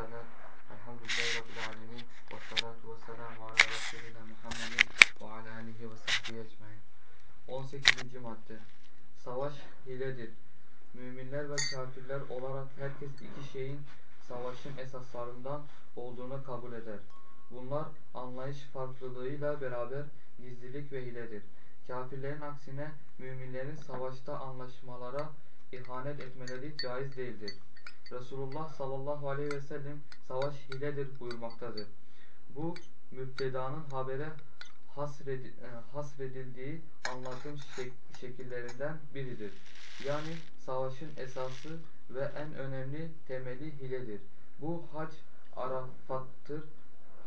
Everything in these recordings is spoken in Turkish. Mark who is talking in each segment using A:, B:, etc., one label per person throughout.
A: Elhamdülillahi Rabbil alemin. Ve salatu ve selamu ala Resulina Muhammedin ve ala alihi ve sahbihi ecmain. 18. madde. Savaş hiledir. Müminler ve kafirler olarak herkes iki şeyin savaşın esaslarından olduğunu kabul eder. Bunlar anlayış farklılığıyla beraber gizlilik ve hiledir. Kafirlerin aksine müminlerin savaşta anlaşmalara ihanet etmeleri caiz değildir. Resulullah sallallahu aleyhi ve sellem savaş hiledir buyurmaktadır. Bu müptedanın habere hasredi, e, hasredildiği anlatım şek şekillerinden biridir. Yani savaşın esası ve en önemli temeli hiledir. Bu hac arafattır,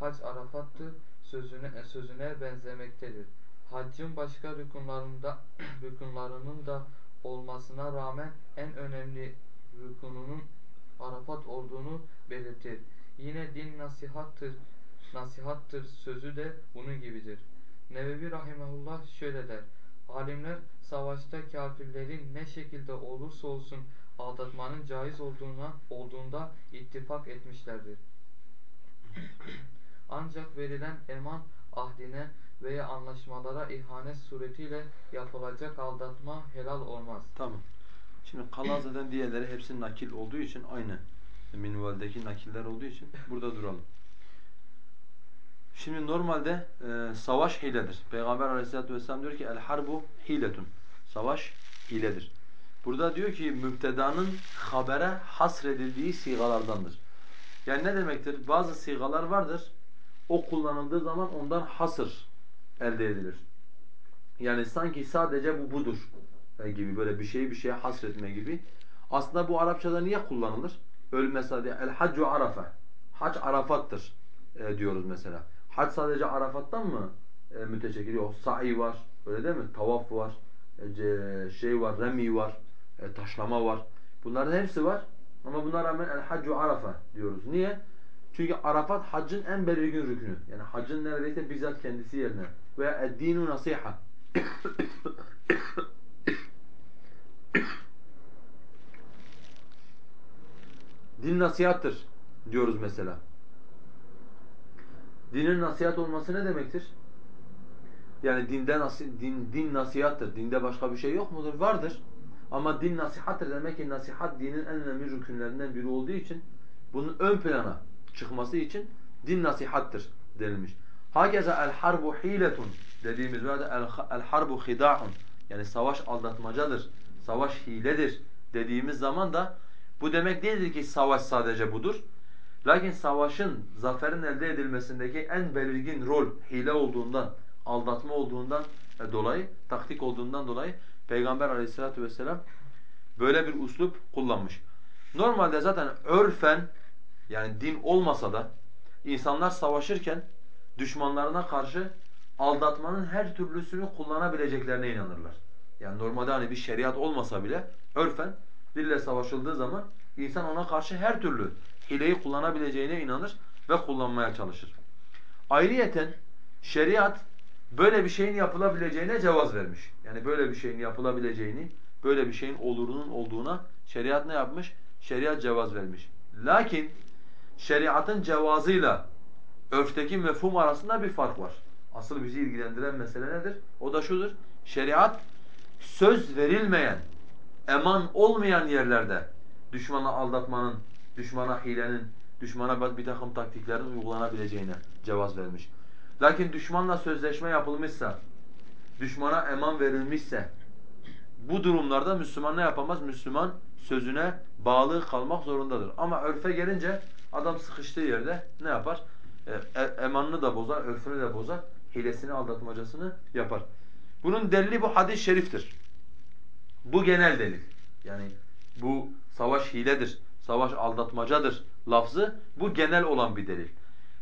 A: hac arafattır sözüne, e, sözüne benzemektedir. Haccın başka rükunlarında rükunlarının da olmasına rağmen en önemli rükununun Arafat olduğunu belirtir. Yine din nasihattır, nasihattır sözü de bunun gibidir. Nevevi Rahimahullah şöyle der. Alimler savaşta kafirlerin ne şekilde olursa olsun aldatmanın caiz olduğuna olduğunda ittifak etmişlerdir. Ancak verilen eman ahdine veya anlaşmalara ihanet suretiyle yapılacak aldatma helal olmaz.
B: Tamam. Şimdi kalan zaten diğerleri hepsi nakil olduğu için aynı minvaldeki nakiller olduğu için burada duralım. Şimdi normalde e, savaş hiledir. Peygamber aleyhissalatu vesselam diyor ki el harbu hiletun. Savaş hiledir. Burada diyor ki mübtedanın habere hasredildiği sigalardandır. Yani ne demektir? Bazı sigalar vardır. O kullanıldığı zaman ondan hasır elde edilir. Yani sanki sadece bu budur gibi böyle bir şeyi bir şeye hasretme gibi. Aslında bu Arapçada niye kullanılır? Öyle mesela el haccu arafa. Hac arafattır e, diyoruz mesela. Hac sadece Arafat'tan mı e, müteşekkil? Yok. Sa'i var. Öyle değil mi? Tavaf var. E, şey var. Remi var. E, taşlama var. Bunların hepsi var. Ama buna rağmen el haccu arafa diyoruz. Niye? Çünkü Arafat haccın en belirgin rükünü. Yani haccın neredeyse bizzat kendisi yerine. Veya eddinu nasiha. Din nasihattır diyoruz mesela. Dinin nasihat olması ne demektir? Yani dinde nasi, din, din nasihattır. Dinde başka bir şey yok mudur? Vardır. Ama din nasihattır demek ki nasihat dinin en önemli rükünlerinden biri olduğu için bunun ön plana çıkması için din nasihattır denilmiş. Hakeza el harbu hiletun dediğimiz burada el harbu hida'un yani savaş aldatmacadır, savaş hiledir dediğimiz zaman da bu demek değildir ki savaş sadece budur. Lakin savaşın, zaferin elde edilmesindeki en belirgin rol hile olduğundan, aldatma olduğundan dolayı, taktik olduğundan dolayı Peygamber aleyhissalatu vesselam böyle bir uslup kullanmış. Normalde zaten örfen yani din olmasa da insanlar savaşırken düşmanlarına karşı aldatmanın her türlüsünü kullanabileceklerine inanırlar. Yani normalde hani bir şeriat olmasa bile örfen dille savaşıldığı zaman insan ona karşı her türlü hileyi kullanabileceğine inanır ve kullanmaya çalışır. Ayrıyeten şeriat böyle bir şeyin yapılabileceğine cevaz vermiş. Yani böyle bir şeyin yapılabileceğini, böyle bir şeyin olurunun olduğuna şeriat ne yapmış? Şeriat cevaz vermiş. Lakin şeriatın cevazıyla örfteki mefhum arasında bir fark var. Asıl bizi ilgilendiren mesele nedir? O da şudur. Şeriat söz verilmeyen, eman olmayan yerlerde düşmanı aldatmanın, düşmana hilenin, düşmana bir takım taktiklerin uygulanabileceğine cevaz vermiş. Lakin düşmanla sözleşme yapılmışsa, düşmana eman verilmişse bu durumlarda Müslüman ne yapamaz? Müslüman sözüne bağlı kalmak zorundadır. Ama örfe gelince adam sıkıştığı yerde ne yapar? E, e emanını da bozar, örfünü de bozar, hilesini, aldatmacasını yapar. Bunun delili bu hadis-i şeriftir. Bu genel delil. Yani bu savaş hiledir, savaş aldatmacadır lafzı bu genel olan bir delil.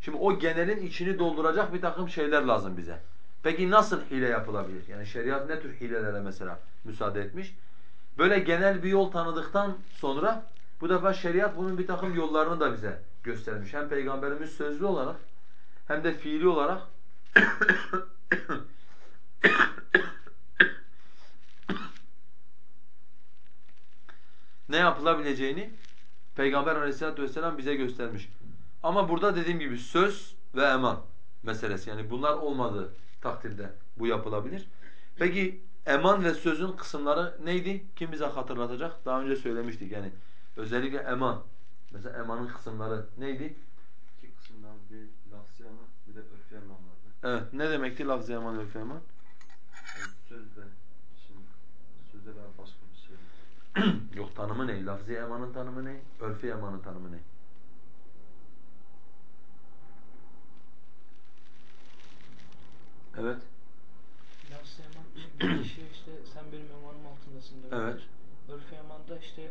B: Şimdi o genelin içini dolduracak bir takım şeyler lazım bize. Peki nasıl hile yapılabilir? Yani şeriat ne tür hilelere mesela müsaade etmiş? Böyle genel bir yol tanıdıktan sonra bu defa şeriat bunun bir takım yollarını da bize göstermiş. Hem Peygamberimiz sözlü olarak hem de fiili olarak ne yapılabileceğini Peygamber aleyhissalatu vesselam bize göstermiş. Ama burada dediğim gibi söz ve eman meselesi. Yani bunlar olmadığı takdirde bu yapılabilir. Peki eman ve sözün kısımları neydi? Kim bize hatırlatacak? Daha önce söylemiştik yani. Özellikle eman. Mesela emanın kısımları neydi?
C: İki kısımdan bir lafzı eman bir de örfi eman vardı.
B: Evet. Ne demekti lafz-ı eman, örf eman?
C: Yani sözle, şimdi sözle veya başka bir şey.
B: Yok tanımı ne? Lafz-ı emanın tanımı ne? Örfi emanın tanımı ne? Evet.
D: Lafz-ı eman bir kişiye işte sen benim emanım altındasın demektir.
B: Evet.
D: Örf-i emanda işte,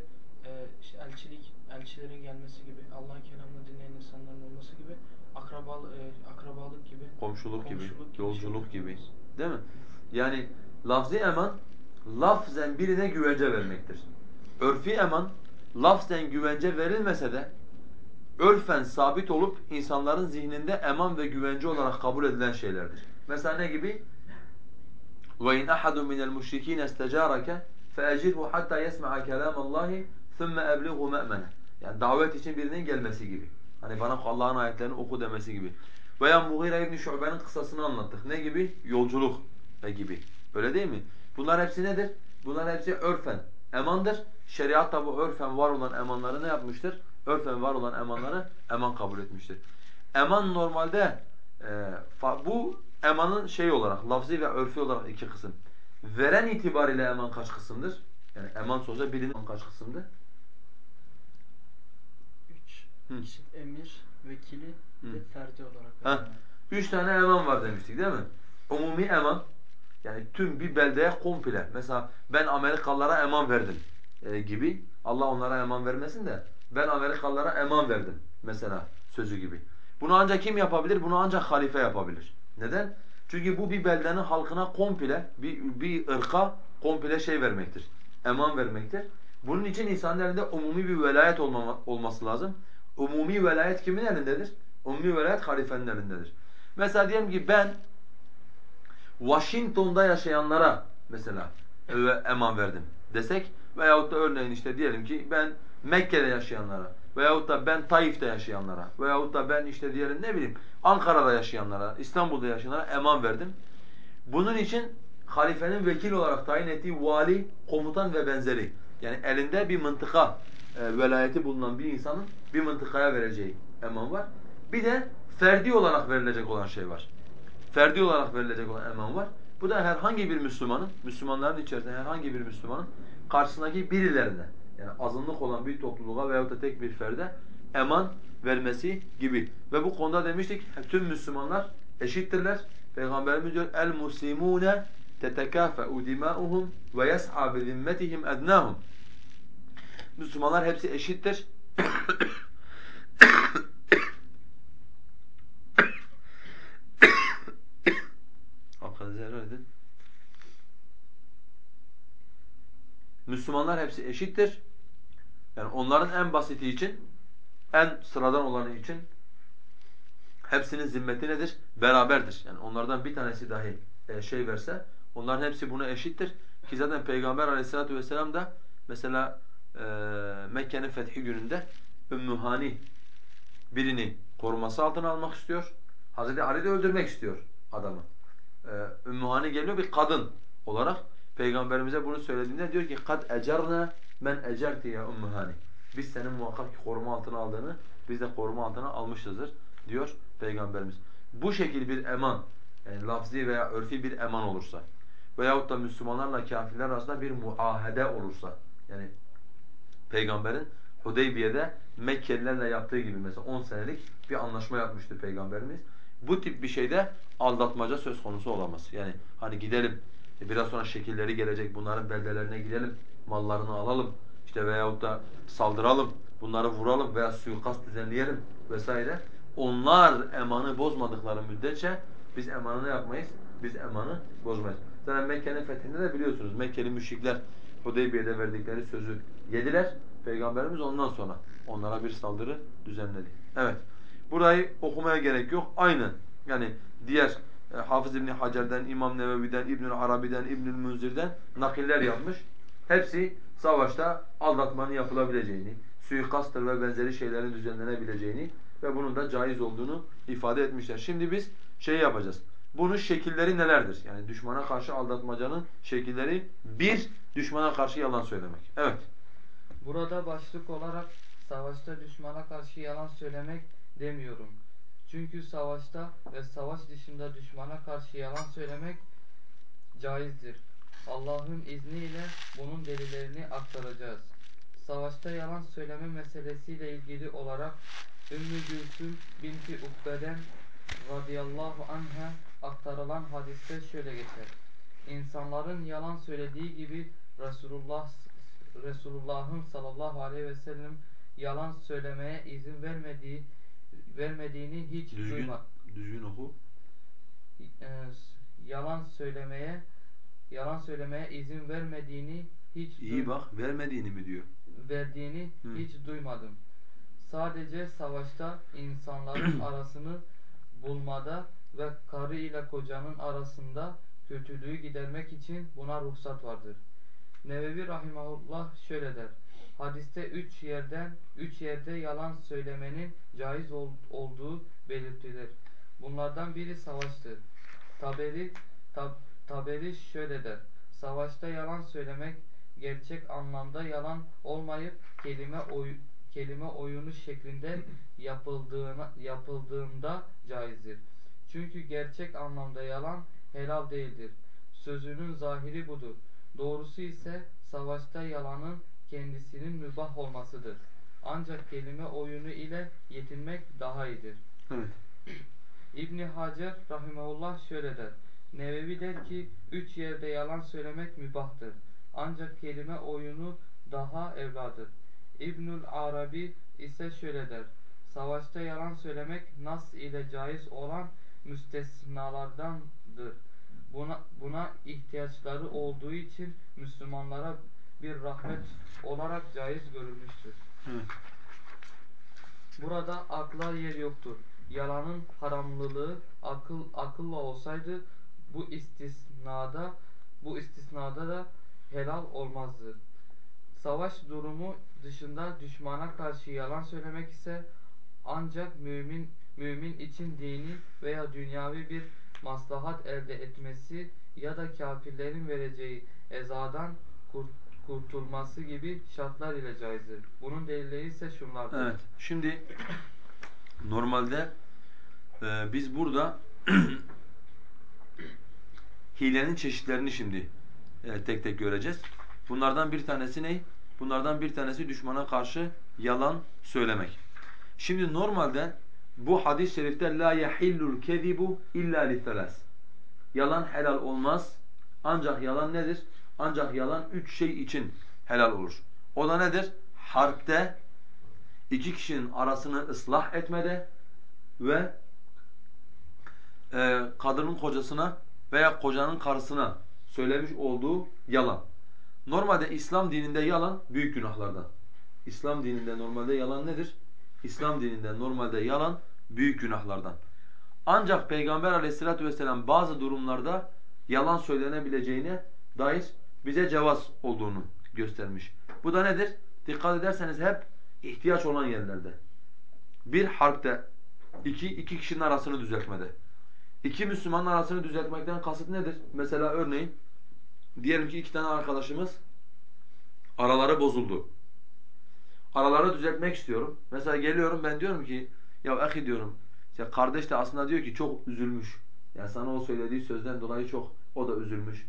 D: e, işte elçilik, elçilerin gelmesi gibi, Allah'ın kelamını dinleyen insanların olması gibi, akrabal, e, akrabalık gibi,
B: Komşuluk gibi,
D: komşuluk
B: yolculuk gibi.
D: olması.
B: Değil mi? Yani lafz-ı eman lafzen birine güvence vermektir. Örfi eman lafzen güvence verilmese de örfen sabit olup insanların zihninde eman ve güvence olarak kabul edilen şeylerdir. Mesela ne gibi? وَاِنْ أَحَدٌ مِنَ الْمُشْرِك۪ينَ اسْتَجَارَكَ فَاَجِرْهُ حَتَّى يَسْمَعَ كَلَامَ اللّٰهِ ثُمَّ اَبْلِغُ مَأْمَنَ Yani davet için birinin gelmesi gibi. Hani bana Allah'ın ayetlerini oku demesi gibi. Veya Mughire İbn Şube'nin kıssasını anlattık. Ne gibi? Yolculuk ve gibi. Öyle değil mi? Bunlar hepsi nedir? Bunlar hepsi örfen emandır. Şeriat da bu örfen var olan emanları ne yapmıştır? Örfen var olan emanları eman kabul etmiştir. Eman normalde e, bu emanın şey olarak, lafzi ve örfi olarak iki kısım. Veren itibariyle eman kaç kısımdır? Yani eman sözde birinin kaç kısımdır?
D: Üç,
B: Hı.
D: emir, vekili,
B: Hı.
D: de ferdi olarak. Yani.
B: Üç tane eman var demiştik değil mi? Umumi eman, yani tüm bir beldeye komple. Mesela ben Amerikalılara eman verdim e, gibi. Allah onlara eman vermesin de ben Amerikalılara eman verdim mesela sözü gibi. Bunu ancak kim yapabilir? Bunu ancak halife yapabilir. Neden? Çünkü bu bir beldenin halkına komple, bir, bir ırka komple şey vermektir. Eman vermektir. Bunun için insanın elinde umumi bir velayet olmama, olması lazım. Umumi velayet kimin elindedir? Umumi velayet halifenin elindedir. Mesela diyelim ki ben Washington'da yaşayanlara mesela eman verdim desek veyahut da örneğin işte diyelim ki ben Mekke'de yaşayanlara veyahut da ben Taif'te yaşayanlara veyahut da ben işte diyelim ne bileyim Ankara'da yaşayanlara, İstanbul'da yaşayanlara eman verdim. Bunun için halifenin vekil olarak tayin ettiği vali, komutan ve benzeri yani elinde bir mıntıka e, velayeti bulunan bir insanın bir mıntıkaya vereceği eman var. Bir de ferdi olarak verilecek olan şey var ferdi olarak verilecek olan eman var. Bu da herhangi bir Müslümanın, Müslümanların içerisinde herhangi bir Müslümanın karşısındaki birilerine yani azınlık olan bir topluluğa veyahut da tek bir ferde eman vermesi gibi. Ve bu konuda demiştik tüm Müslümanlar eşittirler. Peygamberimiz diyor el muslimune tetekafa'u dima'uhum ve yes'a bi zimmetihim ednahum. Müslümanlar hepsi eşittir. Hakkınızı helal edin. Müslümanlar hepsi eşittir. Yani onların en basiti için, en sıradan olanı için hepsinin zimmeti nedir? Beraberdir. Yani onlardan bir tanesi dahi e, şey verse, onların hepsi buna eşittir. Ki zaten Peygamber aleyhissalatu vesselam da mesela e, Mekke'nin fethi gününde Ümmü Hani birini koruması altına almak istiyor. Hazreti Ali de öldürmek istiyor adamı. Ee, Ümmü Hani geliyor bir kadın olarak Peygamberimize bunu söylediğinde diyor ki kad ecerna men ecerti ya Ümmü Hani. Biz senin muhakkak ki koruma altına aldığını biz de koruma altına almışızdır diyor Peygamberimiz. Bu şekil bir eman yani lafzi veya örfi bir eman olursa veyahut da Müslümanlarla kafirler arasında bir muahede olursa yani Peygamberin Hudeybiye'de Mekkelilerle yaptığı gibi mesela 10 senelik bir anlaşma yapmıştı Peygamberimiz. Bu tip bir şeyde aldatmaca söz konusu olamaz. Yani hani gidelim, biraz sonra şekilleri gelecek, bunların beldelerine gidelim, mallarını alalım, işte veyahut da saldıralım, bunları vuralım veya suikast düzenleyelim vesaire. Onlar emanı bozmadıkları müddetçe biz emanı ne yapmayız? Biz emanı bozmayız. Zaten Mekke'nin fethinde de biliyorsunuz Mekkeli müşrikler Hudeybiye'de verdikleri sözü yediler. Peygamberimiz ondan sonra onlara bir saldırı düzenledi. Evet. Burayı okumaya gerek yok. Aynı. Yani diğer e, Hafız İbn Hacer'den, İmam Nevevi'den, İbnül Arabi'den, İbnül Münzir'den nakiller yapmış. Hepsi savaşta aldatmanın yapılabileceğini, suikasttır ve benzeri şeylerin düzenlenebileceğini ve bunun da caiz olduğunu ifade etmişler. Şimdi biz şey yapacağız. Bunun şekilleri nelerdir? Yani düşmana karşı aldatmacanın şekilleri bir, düşmana karşı yalan söylemek. Evet.
A: Burada başlık olarak savaşta düşmana karşı yalan söylemek demiyorum. Çünkü savaşta ve savaş dışında düşmana karşı yalan söylemek caizdir. Allah'ın izniyle bunun delillerini aktaracağız. Savaşta yalan söyleme meselesiyle ilgili olarak Ümmü Gülsüm binti Ukbe'den radıyallahu anha aktarılan hadiste şöyle geçer. İnsanların yalan söylediği gibi Resulullah Resulullah'ın sallallahu aleyhi ve sellem yalan söylemeye izin vermediği vermediğini hiç
B: Düzgün,
A: duyma
B: düzgün oku.
A: e, yalan söylemeye yalan söylemeye izin vermediğini hiç
B: İyi bak, vermediğini mi diyor?
A: verdiğini
B: Hı.
A: hiç duymadım. Sadece savaşta insanların arasını bulmada ve karı ile kocanın arasında kötülüğü gidermek için buna ruhsat vardır. Nevevi rahimahullah şöyle der. Hadiste üç yerden üç yerde yalan söylemenin caiz ol- olduğu belirtilir. Bunlardan biri savaştır. Taberi tab, Taberi şöyle der. Savaşta yalan söylemek gerçek anlamda yalan olmayıp kelime oy, kelime oyunu şeklinde yapıldığına yapıldığında caizdir. Çünkü gerçek anlamda yalan helal değildir. Sözünün zahiri budur. Doğrusu ise savaşta yalanın kendisinin mübah olmasıdır. Ancak kelime oyunu ile yetinmek daha iyidir.
B: Evet.
A: İbni Hacer rahimahullah şöyle der. Nevevi der ki üç yerde yalan söylemek mübahtır. Ancak kelime oyunu daha evladır. İbnül Arabi ise şöyle der. Savaşta yalan söylemek nas ile caiz olan müstesnalardandır. Buna, buna ihtiyaçları olduğu için Müslümanlara bir rahmet olarak caiz görülmüştür.
B: Evet.
A: Burada akla yer yoktur. Yalanın haramlılığı akıl akılla olsaydı bu istisnada bu istisnada da helal olmazdı. Savaş durumu dışında düşmana karşı yalan söylemek ise ancak mümin mümin için dini veya dünyavi bir maslahat elde etmesi ya da kafirlerin vereceği ezadan kur- kurtulması gibi şartlar ile caizdir. Bunun delilleri ise şunlardır.
B: Evet. Şimdi normalde e, biz burada hilenin çeşitlerini şimdi e, tek tek göreceğiz. Bunlardan bir tanesi ne? Bunlardan bir tanesi düşmana karşı yalan söylemek. Şimdi normalde bu hadis-i şerifte la yahillul kezibu illa li Yalan helal olmaz. Ancak yalan nedir? Ancak yalan üç şey için helal olur. O da nedir? Harpte, iki kişinin arasını ıslah etmede ve e, kadının kocasına veya kocanın karısına söylemiş olduğu yalan. Normalde İslam dininde yalan büyük günahlardan. İslam dininde normalde yalan nedir? İslam dininde normalde yalan büyük günahlardan. Ancak Peygamber aleyhissalatu vesselam bazı durumlarda yalan söylenebileceğine dair bize cevaz olduğunu göstermiş. Bu da nedir? Dikkat ederseniz hep ihtiyaç olan yerlerde. Bir harpte, iki, iki kişinin arasını düzeltmede. İki Müslümanın arasını düzeltmekten kasıt nedir? Mesela örneğin diyelim ki iki tane arkadaşımız araları bozuldu. Araları düzeltmek istiyorum. Mesela geliyorum ben diyorum ki ya ahi diyorum işte kardeş de aslında diyor ki çok üzülmüş. Yani sana o söylediği sözden dolayı çok o da üzülmüş.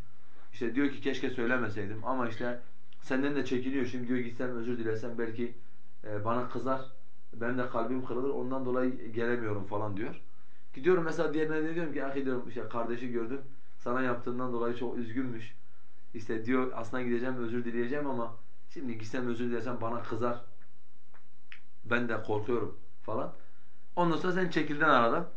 B: İşte diyor ki keşke söylemeseydim ama işte senden de çekiniyor. Şimdi diyor gitsem özür dilesem belki e, bana kızar. Ben de kalbim kırılır ondan dolayı gelemiyorum falan diyor. Gidiyorum mesela diğerine de diyorum ki ahi diyorum işte kardeşi gördüm. Sana yaptığından dolayı çok üzgünmüş. İşte diyor aslında gideceğim özür dileyeceğim ama şimdi gitsem özür dilesem bana kızar. Ben de korkuyorum falan. Ondan sonra sen çekildin aradan.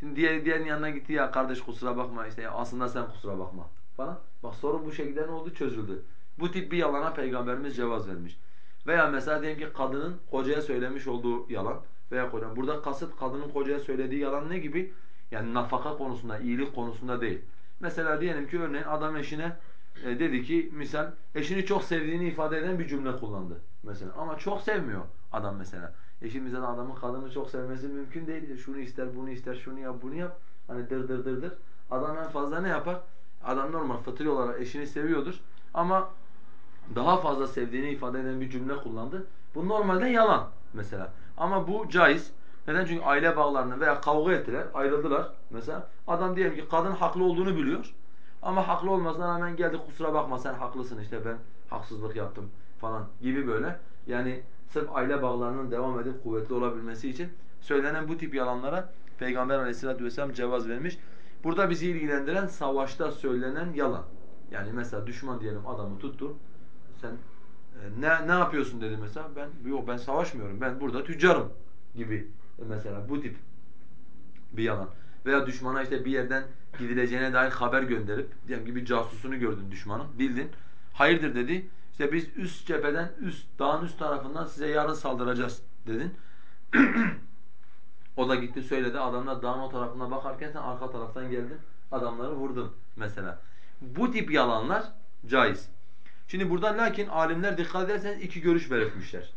B: Şimdi diğer diğerinin yanına gitti ya kardeş kusura bakma işte ya aslında sen kusura bakma falan. Bak sorun bu şekilde ne oldu çözüldü. Bu tip bir yalana peygamberimiz cevaz vermiş. Veya mesela diyelim ki kadının kocaya söylemiş olduğu yalan veya kocan. Burada kasıt kadının kocaya söylediği yalan ne gibi? Yani nafaka konusunda, iyilik konusunda değil. Mesela diyelim ki örneğin adam eşine e, dedi ki misal eşini çok sevdiğini ifade eden bir cümle kullandı mesela. Ama çok sevmiyor adam mesela. Eşimizden adamın kadını çok sevmesi mümkün değil. E, Şunu ister, bunu ister, şunu yap, bunu yap. Hani dır dır dır dır. Adam en fazla ne yapar? Adam normal fıtri olarak eşini seviyordur. Ama daha fazla sevdiğini ifade eden bir cümle kullandı. Bu normalde yalan mesela. Ama bu caiz. Neden? Çünkü aile bağlarını veya kavga ettiler, ayrıldılar mesela. Adam diyelim ki kadın haklı olduğunu biliyor. Ama haklı olmasına rağmen geldi kusura bakma sen haklısın işte ben haksızlık yaptım falan gibi böyle. Yani sırf aile bağlarının devam edip kuvvetli olabilmesi için söylenen bu tip yalanlara Peygamber aleyhissalatu vesselam cevaz vermiş. Burada bizi ilgilendiren savaşta söylenen yalan. Yani mesela düşman diyelim adamı tuttu. Sen e, ne ne yapıyorsun dedi mesela. Ben yok ben savaşmıyorum. Ben burada tüccarım gibi mesela bu tip bir yalan. Veya düşmana işte bir yerden gidileceğine dair haber gönderip diyelim ki bir casusunu gördün düşmanın bildin. Hayırdır dedi. İşte biz üst cepheden üst dağın üst tarafından size yarın saldıracağız dedin. o da gitti söyledi. Adamlar dağın o tarafına bakarken sen arka taraftan geldin. Adamları vurdun mesela. Bu tip yalanlar caiz. Şimdi burada lakin alimler dikkat ederseniz iki görüş belirtmişler.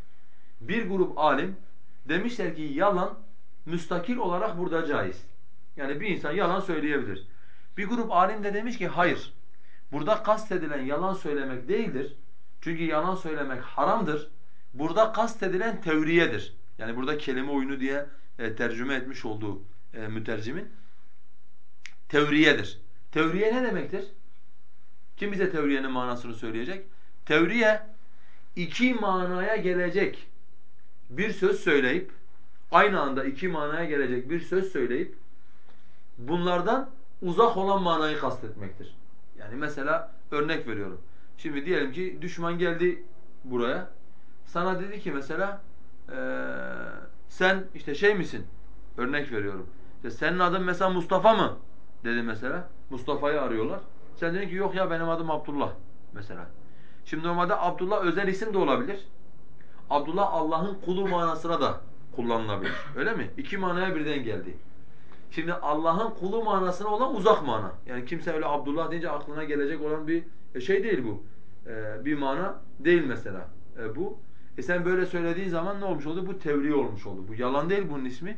B: Bir grup alim demişler ki yalan müstakil olarak burada caiz. Yani bir insan yalan söyleyebilir. Bir grup alim de demiş ki hayır. Burada kastedilen yalan söylemek değildir. Çünkü yalan söylemek haramdır. Burada kastedilen tevriyedir. Yani burada kelime oyunu diye e, tercüme etmiş olduğu e, mütercimin tevriyedir. Tevriye ne demektir? Kim bize tevriyenin manasını söyleyecek? Tevriye iki manaya gelecek bir söz söyleyip aynı anda iki manaya gelecek bir söz söyleyip bunlardan uzak olan manayı kastetmektir. Yani mesela örnek veriyorum. Şimdi diyelim ki düşman geldi buraya. Sana dedi ki mesela ee, sen işte şey misin? Örnek veriyorum. İşte senin adın mesela Mustafa mı? Dedi mesela. Mustafa'yı arıyorlar. Sen dedin ki yok ya benim adım Abdullah mesela. Şimdi normalde Abdullah özel isim de olabilir. Abdullah Allah'ın kulu manasına da kullanılabilir. Öyle mi? İki manaya birden geldi. Şimdi Allah'ın kulu manasına olan uzak mana. Yani kimse öyle Abdullah deyince aklına gelecek olan bir e, şey değil bu. Ee, bir mana değil mesela e, bu. E sen böyle söylediğin zaman ne olmuş oldu? Bu tevriye olmuş oldu. Bu yalan değil bunun ismi.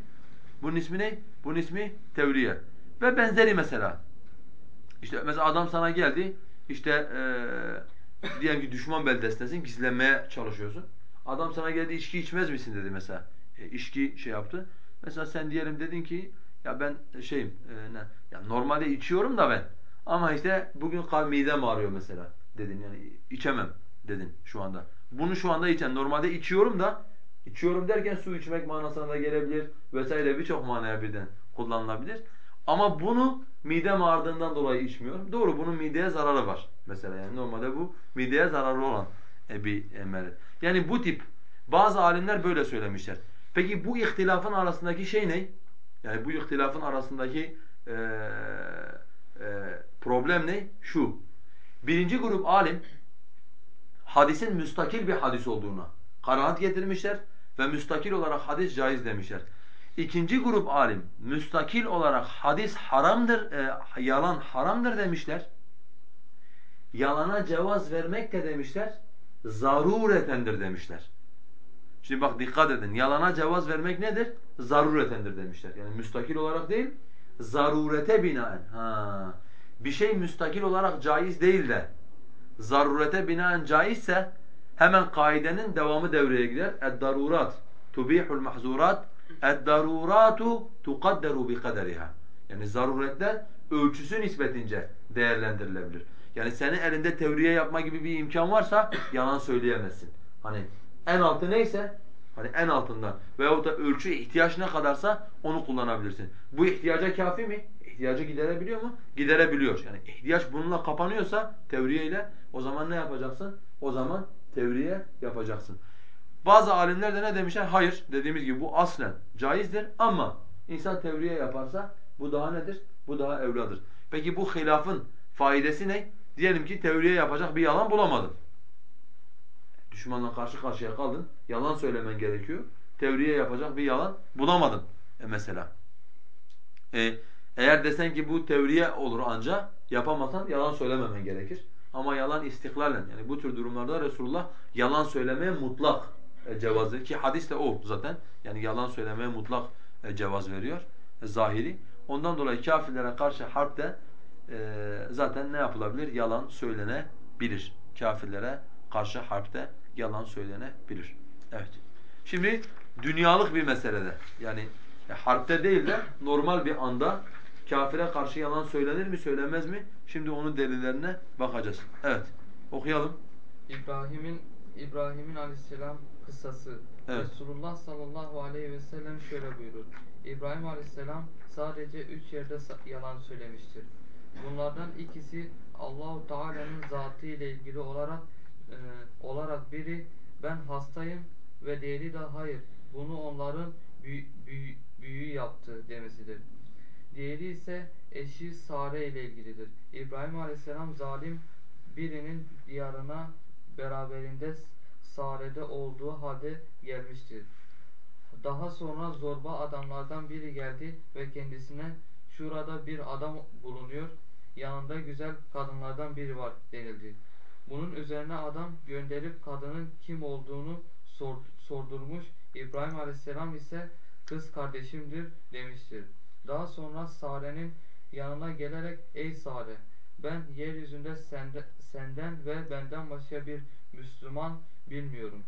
B: Bunun ismi ne? Bunun ismi tevriye. Ve benzeri mesela. İşte mesela adam sana geldi. İşte ee, diyelim ki düşman beldesindesin. Gizlenmeye çalışıyorsun. Adam sana geldi içki içmez misin dedi mesela. E, içki şey yaptı. Mesela sen diyelim dedin ki ya ben şeyim e, ne? Ya normalde içiyorum da ben. Ama işte bugün midem ağrıyor mesela dedin yani içemem dedin şu anda. Bunu şu anda içen normalde içiyorum da içiyorum derken su içmek manasına da gelebilir vesaire birçok manaya birden kullanılabilir. Ama bunu midem ağrıdığından dolayı içmiyorum. Doğru bunun mideye zararı var mesela yani normalde bu mideye zararlı olan e, bir emel. Yani bu tip bazı alimler böyle söylemişler. Peki bu ihtilafın arasındaki şey ne? Yani bu ihtilafın arasındaki e, e, problem ne? Şu. Birinci grup alim hadisin müstakil bir hadis olduğuna kanaat getirmişler ve müstakil olarak hadis caiz demişler. İkinci grup alim müstakil olarak hadis haramdır, e, yalan haramdır demişler. Yalana cevaz vermek de demişler, zaruretendir demişler. Şimdi bak dikkat edin. Yalana cevaz vermek nedir? Zaruretendir demişler. Yani müstakil olarak değil, zarurete binaen. Ha. Bir şey müstakil olarak caiz değil de zarurete binaen caizse hemen kaidenin devamı devreye girer. Tubihul mahzurat ed-daruratu tuqaddaru bi kaderiha. Yani zaruretler ölçüsü nispetince değerlendirilebilir. Yani senin elinde tevriye yapma gibi bir imkan varsa yalan söyleyemezsin. Hani en altı neyse hani en altından veyahut da ölçü ihtiyaç ne kadarsa onu kullanabilirsin. Bu ihtiyaca kafi mi? İhtiyacı giderebiliyor mu? Giderebiliyor. Yani ihtiyaç bununla kapanıyorsa tevriye ile o zaman ne yapacaksın? O zaman tevriye yapacaksın. Bazı alimler de ne demişler? Hayır. Dediğimiz gibi bu aslen caizdir ama insan tevriye yaparsa bu daha nedir? Bu daha evladır. Peki bu hilafın faidesi ne? Diyelim ki tevriye yapacak bir yalan bulamadın. Düşmanla karşı karşıya kaldın. Yalan söylemen gerekiyor. Tevriye yapacak bir yalan bulamadın e mesela. E, eğer desen ki bu tevriye olur anca yapamazsan yalan söylememen gerekir. Ama yalan istiklalen yani bu tür durumlarda Resulullah yalan söylemeye mutlak e, cevazı ki hadis de o zaten. Yani yalan söylemeye mutlak e, cevaz veriyor e, zahiri. Ondan dolayı kafirlere karşı harpte e, zaten ne yapılabilir? Yalan söylenebilir. Kafirlere karşı harpte yalan söylenebilir. Evet. Şimdi dünyalık bir meselede yani harpte değil de normal bir anda kafire karşı yalan söylenir mi söylenmez mi? Şimdi onun delillerine bakacağız. Evet. Okuyalım.
A: İbrahim'in İbrahim'in aleyhisselam kıssası.
B: Evet.
A: Resulullah sallallahu aleyhi ve sellem şöyle buyurur. İbrahim aleyhisselam sadece üç yerde yalan söylemiştir. Bunlardan ikisi Allahu Teala'nın zatı ile ilgili olarak e, olarak biri ben hastayım ve diğeri de hayır. Bunu onların büyü, büyü, büyü yaptı demesidir. Diğeri ise eşi Sare ile ilgilidir. İbrahim Aleyhisselam zalim birinin diyarına beraberinde Sare'de olduğu halde gelmiştir. Daha sonra zorba adamlardan biri geldi ve kendisine şurada bir adam bulunuyor, yanında güzel kadınlardan biri var denildi. Bunun üzerine adam gönderip kadının kim olduğunu sor, sordurmuş. İbrahim Aleyhisselam ise kız kardeşimdir demiştir. Daha sonra Sare'nin yanına gelerek ey Sare ben yeryüzünde sende, senden ve benden başka bir Müslüman bilmiyorum.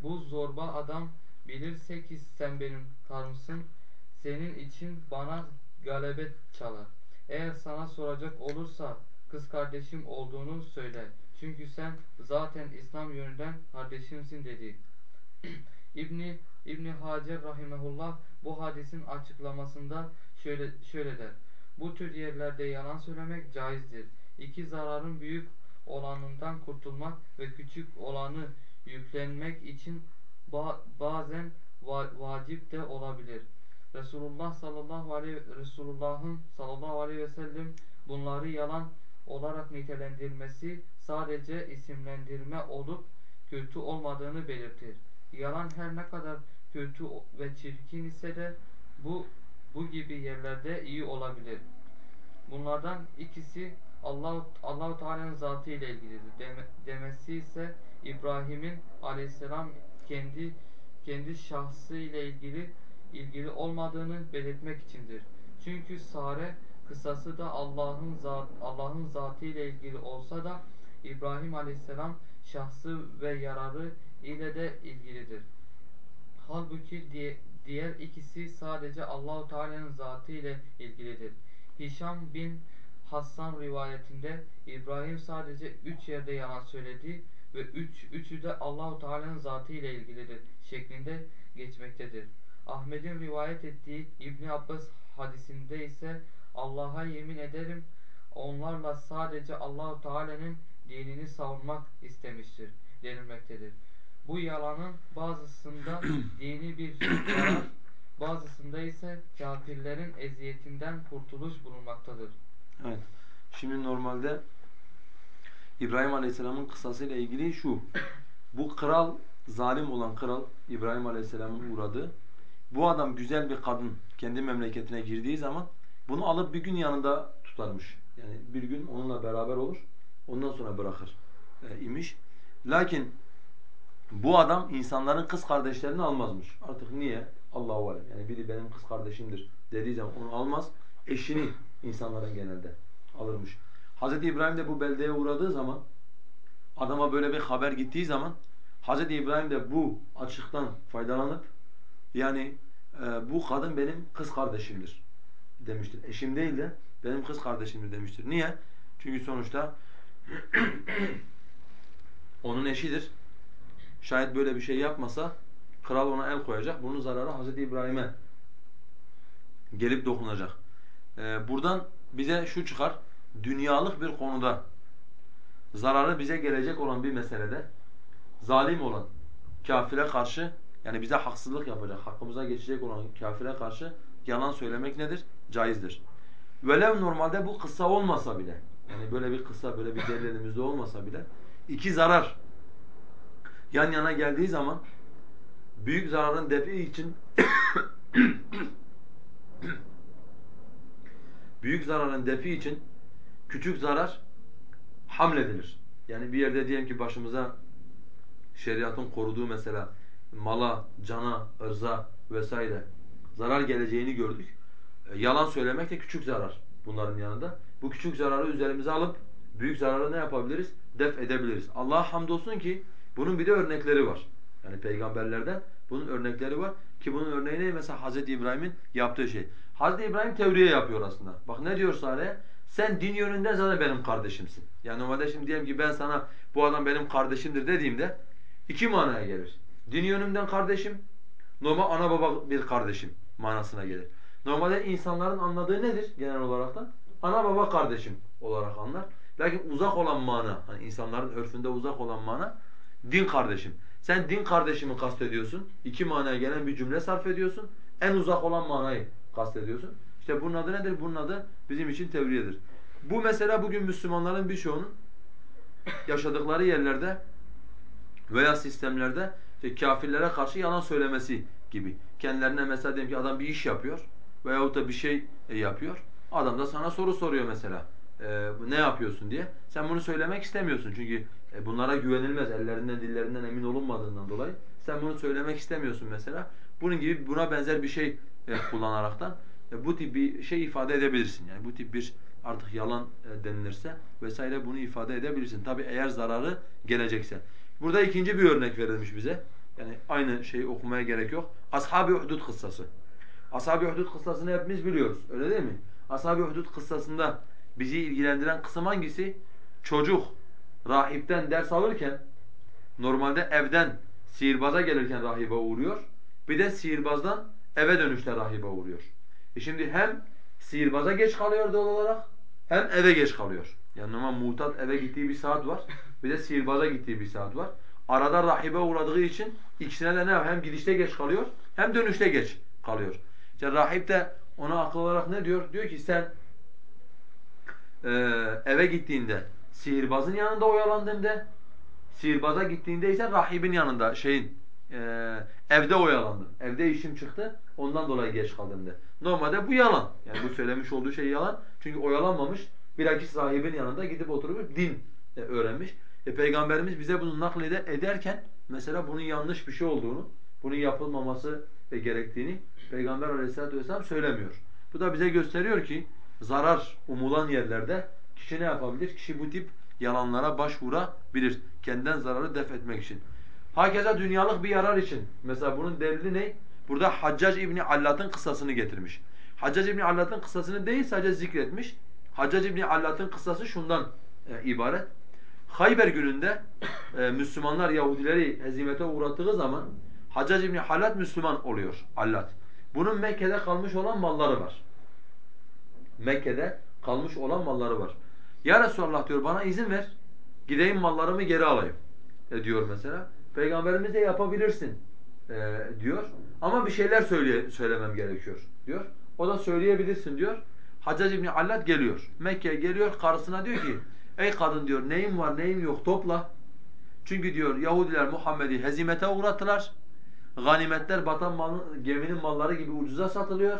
A: Bu zorba adam bilirse ki sen benim karımsın senin için bana galebe çalar. Eğer sana soracak olursa kız kardeşim olduğunu söyle. Çünkü sen zaten İslam yönünden kardeşimsin dedi. İbni İbni Hacer rahimehullah bu hadisin açıklamasında şöyle şöyle der. Bu tür yerlerde yalan söylemek caizdir. İki zararın büyük olanından kurtulmak ve küçük olanı yüklenmek için ba- bazen va- vacip de olabilir. Resulullah sallallahu aleyhi Resulullah'ın sallallahu aleyhi ve sellem bunları yalan olarak nitelendirmesi sadece isimlendirme olup kötü olmadığını belirtir. Yalan her ne kadar kötü ve çirkin ise de bu bu gibi yerlerde iyi olabilir. Bunlardan ikisi Allah Allahu Teala'nın zatı ile ilgilidir. Deme, demesi ise İbrahim'in Aleyhisselam kendi kendi şahsı ile ilgili ilgili olmadığını belirtmek içindir. Çünkü Sare kısası da Allah'ın zat Allah'ın zatı ile ilgili olsa da İbrahim Aleyhisselam şahsı ve yararı ile de ilgilidir. Halbuki diğer ikisi sadece Allahu Teala'nın zatı ile ilgilidir. Hişam bin Hassan rivayetinde İbrahim sadece üç yerde yalan söyledi ve üç, üçü de Allahu Teala'nın zatı ile ilgilidir şeklinde geçmektedir. Ahmet'in rivayet ettiği İbn Abbas hadisinde ise Allah'a yemin ederim onlarla sadece Allahu Teala'nın dinini savunmak istemiştir denilmektedir. Bu yalanın bazısında dini bir yarar, bazısında ise kafirlerin eziyetinden kurtuluş bulunmaktadır.
B: Evet. Şimdi normalde İbrahim Aleyhisselam'ın kıssasıyla ilgili şu. Bu kral, zalim olan kral İbrahim Aleyhisselam'ın uğradığı. Bu adam güzel bir kadın kendi memleketine girdiği zaman bunu alıp bir gün yanında tutarmış. Yani bir gün onunla beraber olur. Ondan sonra bırakır e, imiş. Lakin bu adam insanların kız kardeşlerini almazmış. Artık niye? Allahu alem. Yani biri benim kız kardeşimdir dediği zaman onu almaz. Eşini insanların genelde alırmış. Hazreti İbrahim de bu beldeye uğradığı zaman adama böyle bir haber gittiği zaman Hazreti İbrahim de bu açıktan faydalanıp yani e, bu kadın benim kız kardeşimdir demiştir. Eşim değil de benim kız kardeşimdir demiştir. Niye? Çünkü sonuçta onun eşidir. Şayet böyle bir şey yapmasa kral ona el koyacak. Bunun zararı Hazreti İbrahim'e gelip dokunacak. Ee, buradan bize şu çıkar. Dünyalık bir konuda zararı bize gelecek olan bir meselede zalim olan kafire karşı yani bize haksızlık yapacak, hakkımıza geçecek olan kafire karşı yalan söylemek nedir? Caizdir. Velev normalde bu kısa olmasa bile yani böyle bir kısa, böyle bir delil olmasa bile iki zarar yan yana geldiği zaman büyük zararın defi için büyük zararın defi için küçük zarar hamledilir. Yani bir yerde diyelim ki başımıza şeriatın koruduğu mesela mala, cana, ırza vesaire zarar geleceğini gördük. E, yalan söylemek de küçük zarar bunların yanında. Bu küçük zararı üzerimize alıp büyük zararı ne yapabiliriz? Def edebiliriz. Allah'a hamdolsun ki bunun bir de örnekleri var. Yani peygamberlerden bunun örnekleri var. Ki bunun örneği ne? Mesela Hz. İbrahim'in yaptığı şey. Hz. İbrahim teoriye yapıyor aslında. Bak ne diyor Salih? Sen din yönünden zaten benim kardeşimsin. Yani normalde şimdi diyelim ki ben sana bu adam benim kardeşimdir dediğimde iki manaya gelir. Din yönümden kardeşim, normal ana baba bir kardeşim manasına gelir. Normalde insanların anladığı nedir genel olarak da? Ana baba kardeşim olarak anlar. Lakin uzak olan mana, hani insanların örfünde uzak olan mana din kardeşim. Sen din kardeşimi kastediyorsun. İki manaya gelen bir cümle sarf ediyorsun. En uzak olan manayı kastediyorsun. İşte bunun adı nedir? Bunun adı bizim için tevriyedir. Bu mesela bugün Müslümanların birçoğunun yaşadıkları yerlerde veya sistemlerde işte kafirlere karşı yalan söylemesi gibi. Kendilerine mesela diyelim ki adam bir iş yapıyor veyahut da bir şey e, yapıyor. Adam da sana soru soruyor mesela. E, ne yapıyorsun diye. Sen bunu söylemek istemiyorsun çünkü e, bunlara güvenilmez. Ellerinden dillerinden emin olunmadığından dolayı. Sen bunu söylemek istemiyorsun mesela. Bunun gibi buna benzer bir şey e, kullanaraktan e, bu tip bir şey ifade edebilirsin. Yani bu tip bir artık yalan e, denilirse vesaire bunu ifade edebilirsin. Tabi eğer zararı gelecekse. Burada ikinci bir örnek verilmiş bize. Yani aynı şeyi okumaya gerek yok. Ashab-ı Uhdud kıssası. Ashab-ı Uhdud kıssasını hepimiz biliyoruz. Öyle değil mi? Ashab-ı Uhdud kıssasında bizi ilgilendiren kısım hangisi? Çocuk rahipten ders alırken normalde evden sihirbaza gelirken rahibe uğruyor. Bir de sihirbazdan eve dönüşte rahibe uğruyor. E şimdi hem sihirbaza geç kalıyor doğal olarak hem eve geç kalıyor. Yani normal muhtat eve gittiği bir saat var. Bir de sihirbaza gittiği bir saat var. Arada rahibe uğradığı için ikisine de ne hem gidişte geç kalıyor hem dönüşte geç kalıyor. İşte rahip de ona akıl olarak ne diyor? Diyor ki sen e, eve gittiğinde sihirbazın yanında oyalandın de. Sihirbaza gittiğinde ise rahibin yanında şeyin e, evde oyalandım. Evde işim çıktı. Ondan dolayı geç kaldım de. Normalde bu yalan. Yani bu söylemiş olduğu şey yalan. Çünkü oyalanmamış. Bilakis sahibin yanında gidip oturup din e, öğrenmiş. E, Peygamberimiz bize bunu naklede ederken mesela bunun yanlış bir şey olduğunu, bunun yapılmaması e, gerektiğini Peygamber aleyhissalatu vesselam söylemiyor. Bu da bize gösteriyor ki zarar umulan yerlerde kişi ne yapabilir? Kişi bu tip yalanlara başvurabilir. Kendinden zararı def etmek için. Hakeza dünyalık bir yarar için. Mesela bunun delili ne? Burada Haccac İbni Allat'ın kıssasını getirmiş. Haccac İbni Allat'ın kıssasını değil sadece zikretmiş. Haccac İbni Allat'ın kıssası şundan e, ibaret. Hayber gününde e, Müslümanlar Yahudileri hezimete uğrattığı zaman Haccac İbni Halat Müslüman oluyor. Allat. Bunun Mekke'de kalmış olan malları var. Mekke'de kalmış olan malları var. Ya Resulallah diyor bana izin ver. Gideyim mallarımı geri alayım. E diyor mesela. Peygamberimiz de yapabilirsin e, diyor. Ama bir şeyler söyle, söylemem gerekiyor diyor. O da söyleyebilirsin diyor. Haccac İbni Allat geliyor. Mekke'ye geliyor. Karısına diyor ki ey kadın diyor neyim var neyim yok topla. Çünkü diyor Yahudiler Muhammed'i hezimete uğrattılar. Ganimetler batan malın, geminin malları gibi ucuza satılıyor.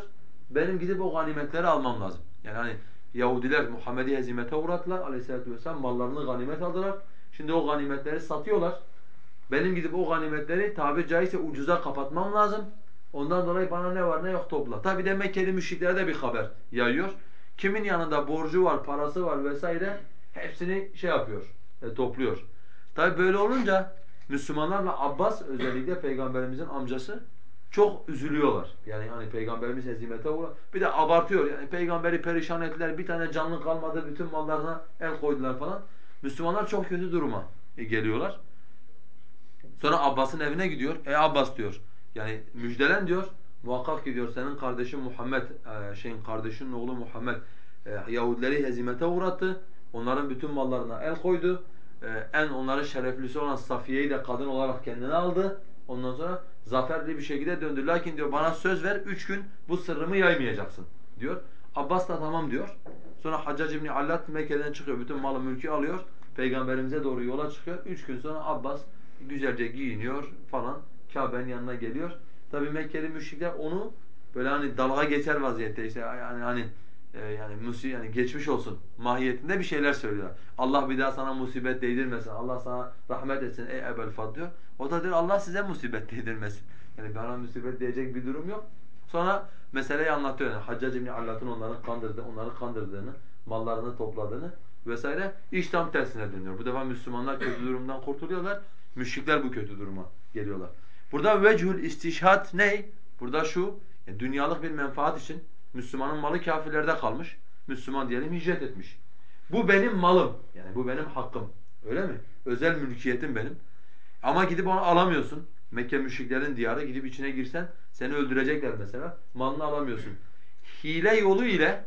B: Benim gidip o ganimetleri almam lazım. Yani hani Yahudiler Muhammed'i hezimete uğrattılar. Aleyhisselatü vesselam mallarını ganimet aldılar. Şimdi o ganimetleri satıyorlar. Benim gidip o ganimetleri tabiri caizse ucuza kapatmam lazım. Ondan dolayı bana ne var ne yok topla. Tabi de Mekkeli müşriklere de bir haber yayıyor. Kimin yanında borcu var, parası var vesaire hepsini şey yapıyor, e, topluyor. Tabi böyle olunca Müslümanlarla Abbas özellikle peygamberimizin amcası çok üzülüyorlar. Yani hani peygamberimiz hezimete uğra. Bir de abartıyor. Yani peygamberi perişan ettiler. Bir tane canlı kalmadı. Bütün mallarına el koydular falan. Müslümanlar çok kötü duruma e, geliyorlar. Sonra Abbas'ın evine gidiyor. E Abbas diyor. Yani müjdelen diyor. Muhakkak ki diyor senin kardeşin Muhammed, e, şeyin kardeşinin oğlu Muhammed e, Yahudileri hezimete uğrattı. Onların bütün mallarına el koydu. En onların şereflisi olan Safiye'yi de kadın olarak kendine aldı. Ondan sonra zaferli bir şekilde döndü. Lakin diyor bana söz ver üç gün bu sırrımı yaymayacaksın diyor. Abbas da tamam diyor. Sonra Haccac İbni Allat Mekke'den çıkıyor. Bütün malı mülkü alıyor. Peygamberimize doğru yola çıkıyor. Üç gün sonra Abbas güzelce giyiniyor falan. Kabe'nin yanına geliyor. Tabi Mekkeli müşrikler onu böyle hani dalga geçer vaziyette işte yani hani e, e, yani musi yani geçmiş olsun mahiyetinde bir şeyler söylüyorlar. Allah bir daha sana musibet değdirmesin. Allah sana rahmet etsin ey Ebel Fad diyor. O da diyor Allah size musibet değdirmesin. Yani bana musibet diyecek bir durum yok. Sonra meseleyi anlatıyor yani Haccac İbni Allat'ın onları kandırdı, onları kandırdığını, mallarını topladığını vesaire. İş tam tersine dönüyor. Bu defa Müslümanlar kötü durumdan kurtuluyorlar. Müşrikler bu kötü duruma geliyorlar. Burada vechül istişhat ne? Burada şu, yani dünyalık bir menfaat için Müslümanın malı kafirlerde kalmış. Müslüman diyelim hicret etmiş. Bu benim malım. Yani bu benim hakkım. Öyle mi? Özel mülkiyetim benim. Ama gidip onu alamıyorsun. Mekke müşriklerin diyarı gidip içine girsen seni öldürecekler mesela. Malını alamıyorsun. Hile yolu ile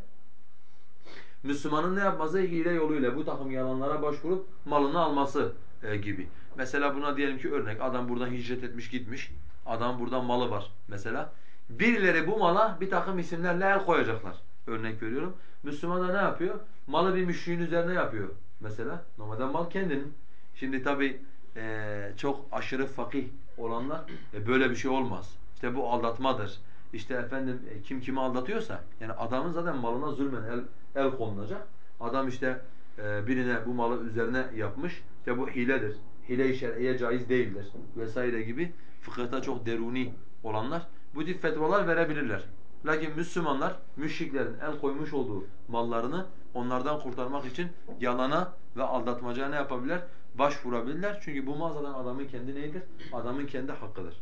B: Müslümanın ne yapması? Hile yoluyla bu takım yalanlara başvurup malını alması e, gibi. Mesela buna diyelim ki örnek adam buradan hicret etmiş gitmiş. Adam burada malı var mesela. Birileri bu mala bir takım isimlerle el koyacaklar. Örnek veriyorum. Müslüman da ne yapıyor? Malı bir müşriğin üzerine yapıyor mesela. Normalde mal kendinin. Şimdi tabi e, çok aşırı fakih olanlar e, böyle bir şey olmaz. İşte bu aldatmadır. İşte efendim e, kim kimi aldatıyorsa yani adamın zaten malına zulmen el, el konulacak. Adam işte e, birine bu malı üzerine yapmış. İşte bu hiledir. Hile-i şer'iye caiz değildir vesaire gibi fıkıhta çok deruni olanlar bu tip fetvalar verebilirler. Lakin Müslümanlar müşriklerin el koymuş olduğu mallarını onlardan kurtarmak için yalana ve aldatmacaya ne yapabilirler? Başvurabilirler. Çünkü bu mal zaten adamın kendi neyidir? Adamın kendi hakkıdır.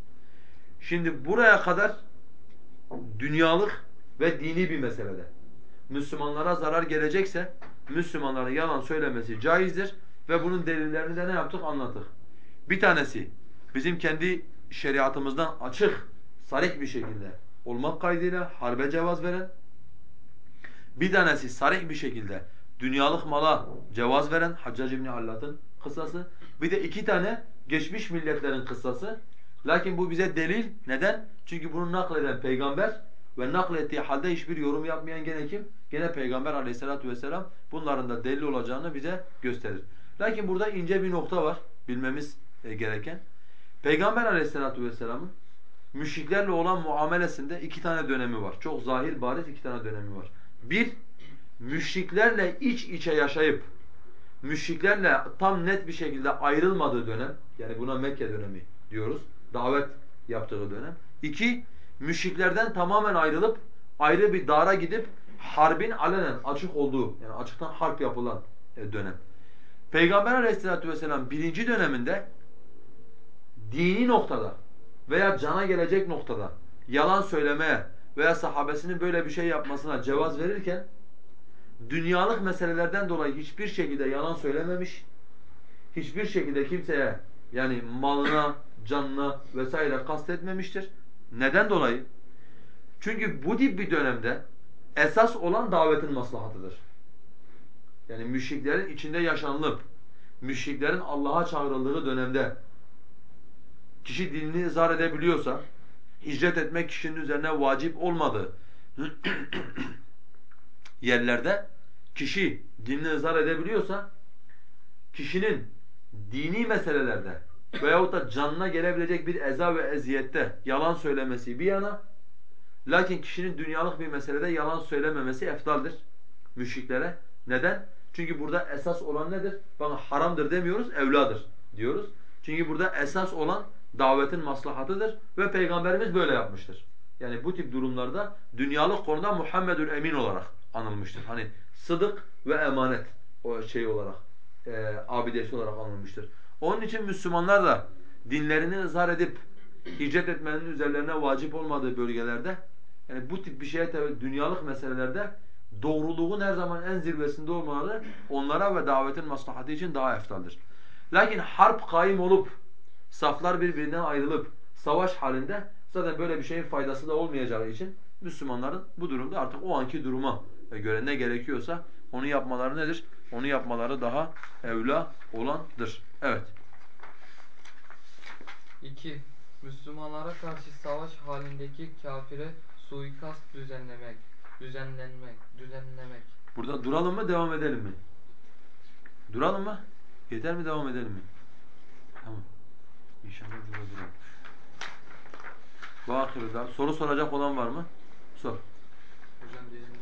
B: Şimdi buraya kadar dünyalık ve dini bir meselede. Müslümanlara zarar gelecekse Müslümanların yalan söylemesi caizdir ve bunun delillerini de ne yaptık? Anlattık. Bir tanesi bizim kendi şeriatımızdan açık, sarih bir şekilde olmak kaydıyla harbe cevaz veren. Bir tanesi sarih bir şekilde dünyalık mala cevaz veren Haccac İbni Allat'ın kıssası. Bir de iki tane geçmiş milletlerin kıssası. Lakin bu bize delil. Neden? Çünkü bunu nakleden peygamber ve naklettiği halde hiçbir yorum yapmayan gene kim? Gene peygamber aleyhissalatu vesselam bunların da delil olacağını bize gösterir. Lakin burada ince bir nokta var bilmemiz e, gereken. Peygamber aleyhissalatu vesselamın müşriklerle olan muamelesinde iki tane dönemi var. Çok zahir, bariz iki tane dönemi var. Bir, müşriklerle iç içe yaşayıp, müşriklerle tam net bir şekilde ayrılmadığı dönem, yani buna Mekke dönemi diyoruz, davet yaptığı dönem. İki, müşriklerden tamamen ayrılıp, ayrı bir dara gidip, harbin alenen açık olduğu, yani açıktan harp yapılan e, dönem. Peygamber aleyhissalatu vesselam birinci döneminde, dini noktada, veya cana gelecek noktada yalan söylemeye veya sahabesinin böyle bir şey yapmasına cevaz verirken dünyalık meselelerden dolayı hiçbir şekilde yalan söylememiş, hiçbir şekilde kimseye yani malına, canına vesaire kastetmemiştir. Neden dolayı? Çünkü bu tip bir dönemde esas olan davetin maslahatıdır. Yani müşriklerin içinde yaşanılıp, müşriklerin Allah'a çağrıldığı dönemde kişi dinini izhar edebiliyorsa, hicret etmek kişinin üzerine vacip olmadığı yerlerde kişi dinini izhar edebiliyorsa, kişinin dini meselelerde veyahut da canına gelebilecek bir eza ve eziyette yalan söylemesi bir yana, lakin kişinin dünyalık bir meselede yalan söylememesi eftaldir müşriklere. Neden? Çünkü burada esas olan nedir? Bana haramdır demiyoruz, evladır diyoruz. Çünkü burada esas olan davetin maslahatıdır ve Peygamberimiz böyle yapmıştır. Yani bu tip durumlarda dünyalık konuda Muhammedül Emin olarak anılmıştır. Hani sıdık ve emanet o şey olarak, e, abidesi olarak anılmıştır. Onun için Müslümanlar da dinlerini ızhar edip hicret etmenin üzerlerine vacip olmadığı bölgelerde yani bu tip bir şeye dünyalık meselelerde doğruluğun her zaman en zirvesinde olmaları onlara ve davetin maslahatı için daha eftaldir. Lakin harp kaim olup saflar birbirinden ayrılıp savaş halinde zaten böyle bir şeyin faydası da olmayacağı için Müslümanların bu durumda artık o anki duruma göre ne gerekiyorsa onu yapmaları nedir? Onu yapmaları daha evla olandır. Evet.
A: 2. Müslümanlara karşı savaş halindeki kafire suikast düzenlemek, düzenlenmek, düzenlemek.
B: Burada duralım mı, devam edelim mi? Duralım mı? Yeter mi, devam edelim mi? Tamam. İnşallah durabilirim. Vakıfıdan. Soru soracak olan var mı? Sor. Hocam diyelim